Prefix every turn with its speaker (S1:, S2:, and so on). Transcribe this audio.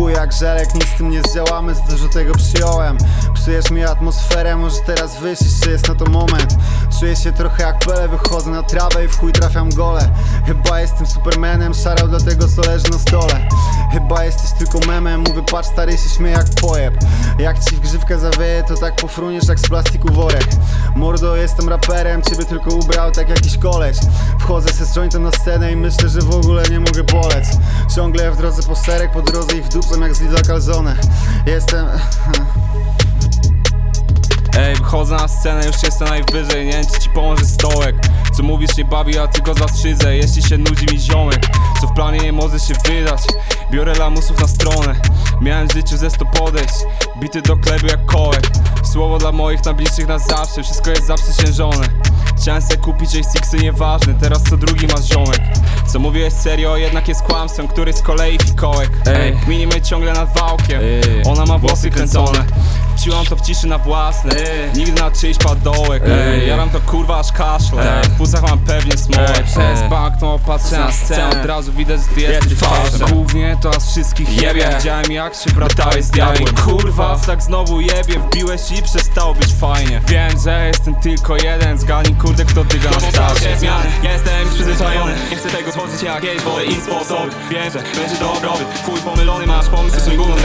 S1: chuj jak żelek, nic z tym nie zdziałamy, za dużo tego przyjąłem. Psujesz mi atmosferę, może teraz wyjść, czy jest na to moment. Czuję się trochę jak Pele, wychodzę na trawę i w chuj trafiam gole. Chyba jestem supermanem, szarał do tego co leży na stole tylko memem, mówię patrz stary się śmieje jak pojeb. Jak ci w grzywkę zawieje, to tak pofruniesz jak z plastiku worek. Mordo, jestem raperem, ciebie tylko ubrał tak jakiś koleś. Wchodzę se z jointem na scenę i myślę, że w ogóle nie mogę boleć. Ciągle w drodze po serek, po drodze ich wdupcam jak z Lidla Calzone. Jestem...
S2: Ej, wychodzę na scenę, już jestem najwyżej Nie wiem czy ci pomoże stołek. Co mówisz nie bawi, a tylko zastrzydzę. Jeśli się nudzi mi ziomek. Co w planie nie może się wydać. Biorę lamusów na stronę. Miałem w życiu ze sto podejść. Bity do klebu jak kołek. Słowo dla moich najbliższych na zawsze. Wszystko jest zaprzysiężone. Chciałem se kupić J6y nieważne. Teraz co drugi masz ziomek. Co mówiłeś serio, jednak jest kłamstwem Który z kolei fikołek. Ej, minimy ciągle nad wałkiem. Ona ma włosy kręcone Ciłam to w ciszy na własne Nigdy na czyjś padołek Ej, Jaram to kurwa aż kaszle. W płucach mam pewnie
S3: Ej,
S2: Przez
S3: ej.
S2: banknot patrzę na scenę. Od razu widać, że ty jesteś fałszem. Głównie to aż wszystkich jebie. Widziałem jak się bratałeś z diabłem. Kurwa, tak znowu jebie. Wbiłeś i przestało być fajnie. Wiem, że jestem tylko jeden Zgadnij kurde kto tyga na starcie
S3: zmiany. Jestem już przyzwyczajony. Nie chcę tego tworzyć jakieś wolę i sposoby Wiem, że będzie dobrobyt. Chuj pomylony masz pomysł, że gówno